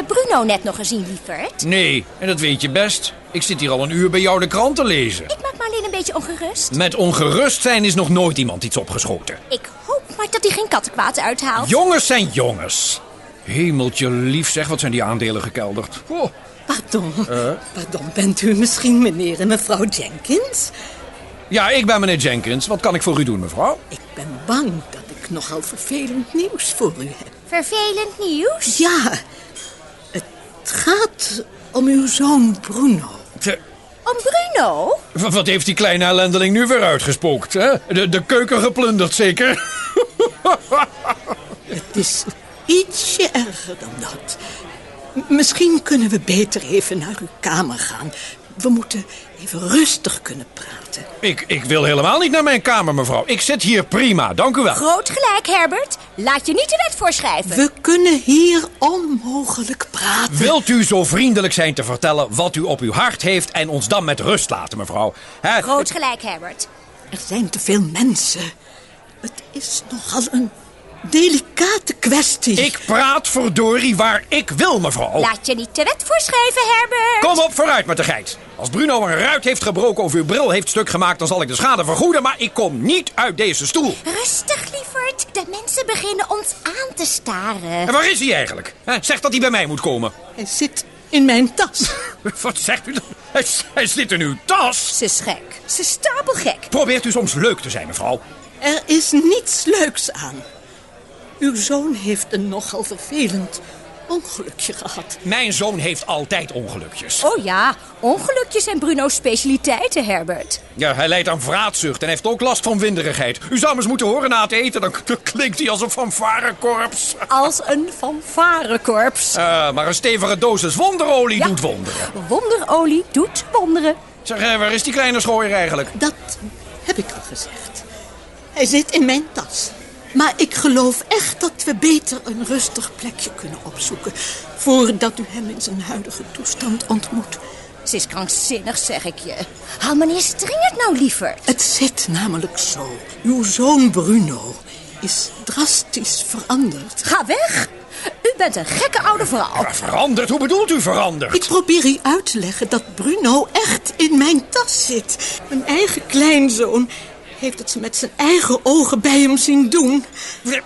jij Bruno net nog gezien, lieverd? Nee, en dat weet je best. Ik zit hier al een uur bij jou de krant te lezen. Ik maak me alleen een beetje ongerust. Met ongerust zijn is nog nooit iemand iets opgeschoten. Ik hoop maar dat hij geen kattenkwaad uithaalt. Jongens zijn jongens. Hemeltje lief zeg, wat zijn die aandelen gekelderd. Oh. Pardon. Pardon, bent u misschien meneer en mevrouw Jenkins? Ja, ik ben meneer Jenkins. Wat kan ik voor u doen, mevrouw? Ik ben bang dat ik nogal vervelend nieuws voor u heb. Vervelend nieuws? Ja, het gaat om uw zoon Bruno. Om Bruno? w- Wat heeft die kleine ellendeling nu weer uitgespookt, hè? De, de keuken geplunderd, zeker? Het is ietsje erger dan dat. M- Misschien kunnen we beter even naar uw kamer gaan. We moeten even rustig kunnen praten. Ik, ik wil helemaal niet naar mijn kamer, mevrouw. Ik zit hier prima, dank u wel. Groot gelijk, Herbert. Laat je niet de wet voorschrijven. We kunnen hier onmogelijk praten. Wilt u zo vriendelijk zijn te vertellen wat u op uw hart heeft... en ons dan met rust laten, mevrouw? Hè? Groot gelijk, Herbert. Er zijn te veel mensen. Het is nogal een delicate kwestie. Ik praat verdorie waar ik wil, mevrouw. Laat je niet de wet voorschrijven, Herbert. Kom op, vooruit met de geit. Als Bruno een ruit heeft gebroken of uw bril heeft stuk gemaakt... dan zal ik de schade vergoeden, maar ik kom niet uit deze stoel. Rustig, beginnen ons aan te staren. En waar is hij eigenlijk? Hè, Zeg dat hij bij mij moet komen. Hij zit in mijn tas. Wat zegt u dan? Hij, hij zit in uw tas. Ze is gek. Ze is stapelgek. Probeert u soms leuk te zijn, mevrouw. Er is niets leuks aan. Uw zoon heeft een nogal vervelend ongelukje gehad. Mijn zoon heeft altijd ongelukjes. Oh ja, ongelukjes zijn Bruno's specialiteiten, Herbert. Ja, hij lijdt aan vraatzucht en heeft ook last van winderigheid. U zou hem eens moeten horen na het eten, dan, klinkt hij als een fanfarekorps. Als een fanfarekorps. Eh, maar een stevige dosis wonderolie Ja. doet wonderen. Wonderolie doet wonderen. Zeg, eh, waar is die kleine schooier eigenlijk? Dat heb ik al gezegd. Hij zit in mijn tas. Maar ik geloof echt dat we beter een rustig plekje kunnen opzoeken... voordat u hem in zijn huidige toestand ontmoet. Ze is krankzinnig, zeg ik je. Haal meneer String het nou liever. Het zit namelijk zo. Uw zoon Bruno is drastisch veranderd. Ga weg. U bent een gekke oude vrouw. Maar veranderd? Hoe bedoelt u veranderd? Ik probeer u uit te leggen dat Bruno echt in mijn tas zit. Mijn eigen kleinzoon heeft het met zijn eigen ogen bij hem zien doen.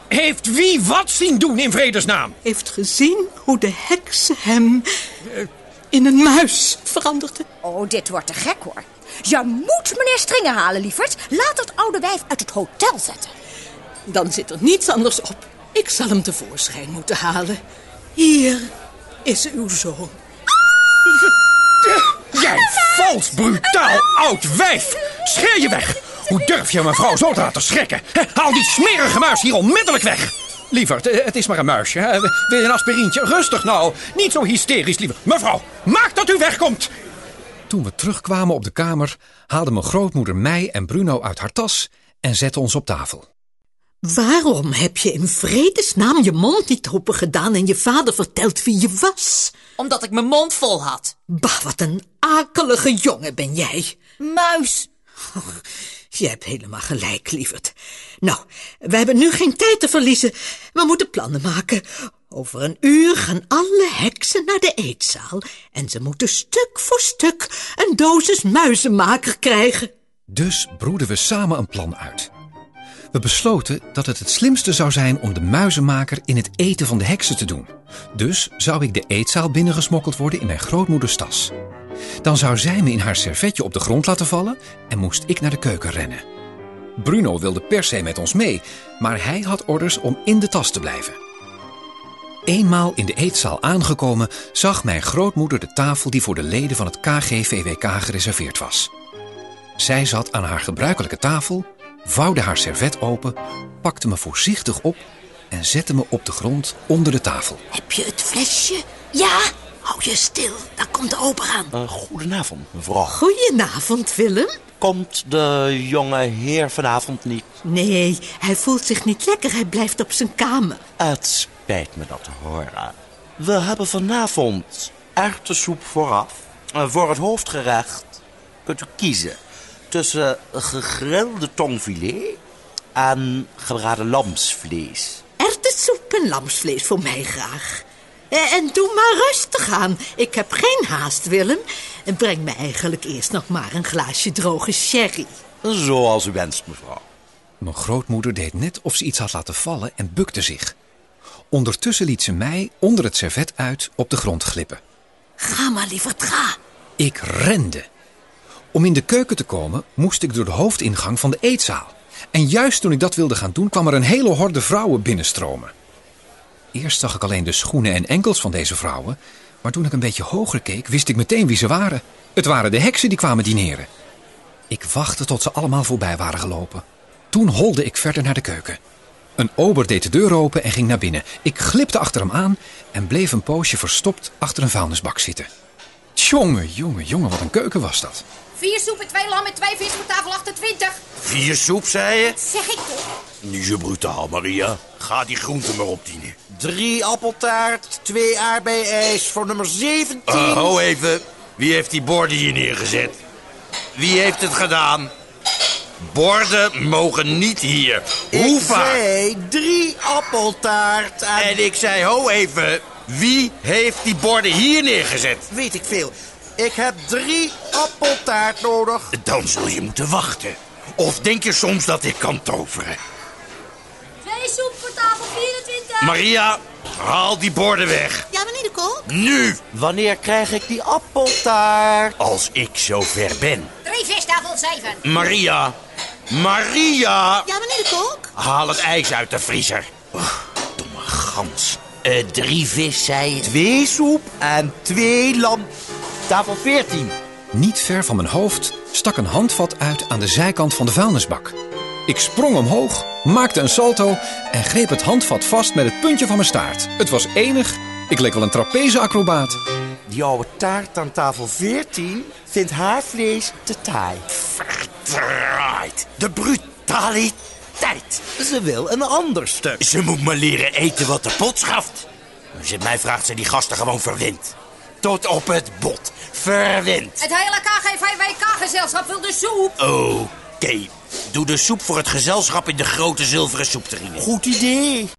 Heeft wie wat zien doen in vredesnaam? Heeft gezien hoe de heksen hem eh, in een muis veranderden. Oh, dit wordt te gek hoor. Je moet meneer Stringen halen, lieverd. Laat dat oude wijf uit het hotel zetten. Dan zit er niets anders op. Ik zal hem tevoorschijn moeten halen. Hier is uw zoon. Jij vals, brutaal, oud wijf! Scheer je weg! Hoe durf je mevrouw zo te laten schrikken? Haal die smerige muis hier onmiddellijk weg! Lieverd, eh, het is maar een muisje. hè. Wil je een aspirintje? Rustig nou. Niet zo hysterisch, lieve. Mevrouw, maak dat u wegkomt! Toen we terugkwamen op de kamer, haalde mijn grootmoeder mij en Bruno uit haar tas en zette ons op tafel. Waarom heb je in vredesnaam je mond niet open gedaan en je vader verteld wie je was? Omdat ik mijn mond vol had. Bah, wat een akelige jongen ben jij. Muis. Je hebt helemaal gelijk, lieverd. Nou, we hebben nu geen tijd te verliezen. We moeten plannen maken. Over een uur gaan alle heksen naar de eetzaal. En ze moeten stuk voor stuk een dosis muizenmaker krijgen. Dus broeden we samen een plan uit. We besloten dat het het slimste zou zijn om de muizenmaker in het eten van de heksen te doen. Dus zou ik de eetzaal binnengesmokkeld worden in mijn grootmoeders tas. Dan zou zij me in haar servetje op de grond laten vallen en moest ik naar de keuken rennen. Bruno wilde per se met ons mee, maar hij had orders om in de tas te blijven. Eenmaal in de eetzaal aangekomen, zag mijn grootmoeder de tafel die voor de leden van het KGVWK gereserveerd was. Zij zat aan haar gebruikelijke tafel, vouwde haar servet open, pakte me voorzichtig op en zette me op de grond onder de tafel. Heb je het flesje? Ja, Hou je stil, daar komt de ober aan. Eh, goedenavond, mevrouw. Goedenavond, Willem. Komt de jonge heer vanavond niet? Nee, hij voelt zich niet lekker. Hij blijft op zijn kamer. Het spijt me dat te horen. We hebben vanavond erwtensoep vooraf. Eh, Voor het hoofdgerecht kunt u kiezen tussen gegrilde tongfilet en gebraden lamsvlees. Erwtensoep en lamsvlees voor mij graag. Eh, En doe maar rustig aan. Ik heb geen haast, Willem. En breng me eigenlijk eerst nog maar een glaasje droge sherry. Zoals u wenst, mevrouw. Mijn grootmoeder deed net of ze iets had laten vallen en bukte zich. Ondertussen liet ze mij onder het servet uit op de grond glippen. Ga maar, lieverd, ga. Ik rende. Om in de keuken te komen moest ik door de hoofdingang van de eetzaal. En juist toen ik dat wilde gaan doen, kwam er een hele horde vrouwen binnenstromen. Eerst zag ik alleen de schoenen en enkels van deze vrouwen, maar toen ik een beetje hoger keek, wist ik meteen wie ze waren. Het waren de heksen die kwamen dineren. Ik wachtte tot ze allemaal voorbij waren gelopen. Toen holde ik verder naar de keuken. Een ober deed de deur open en ging naar binnen. Ik glipte achter hem aan en bleef een poosje verstopt achter een vuilnisbak zitten. Jongen, jongen, jongen, wat een keuken was dat. Vier soepen, twee lammen, twee vis voor tafel 28. Vier soep, zei je? Zeg ik toch? Niet zo brutaal, Maria. Ga die groenten maar opdienen. Drie appeltaart, twee aardbei-ijs voor nummer 17. Uh, ho even. Wie heeft die borden hier neergezet? Wie heeft het gedaan? Borden mogen niet hier. Hoe vaak? zei drie appeltaart en... En ik zei, ho even. Wie heeft die borden hier neergezet? Weet ik veel. Ik heb drie appeltaart nodig. Dan zul je moeten wachten. Of denk je soms dat ik kan toveren? Twee soep voor tafel 24. Maria, haal die borden weg. Ja, meneer de kok? Nu, Wanneer krijg ik die appeltaart? als ik zover ben. Drie vis tafel 7. Maria, Maria, Ja, meneer de kok? haal het ijs uit de vriezer. Oh, domme gans. Eh, drie vis, zei je? Twee soep en twee lam. Tafel 14. Niet ver van mijn hoofd stak een handvat uit aan de zijkant van de vuilnisbak. Ik sprong omhoog, maakte een salto en greep het handvat vast met het puntje van mijn staart. Het was enig. Ik leek wel een trapezeacrobaat. Die oude taart aan tafel 14 vindt haar vlees te taai. Verdraaid. De brutaliteit. Ze wil een ander stuk. Ze moet me leren eten wat de pot schaft. Als mij vraagt ze die gasten gewoon verwend. Tot op het bot. Verwend. Het hele KGVWK-gezelschap wil de soep. Oké. Doe de soep voor het gezelschap in de grote zilveren soepterrine. Goed idee.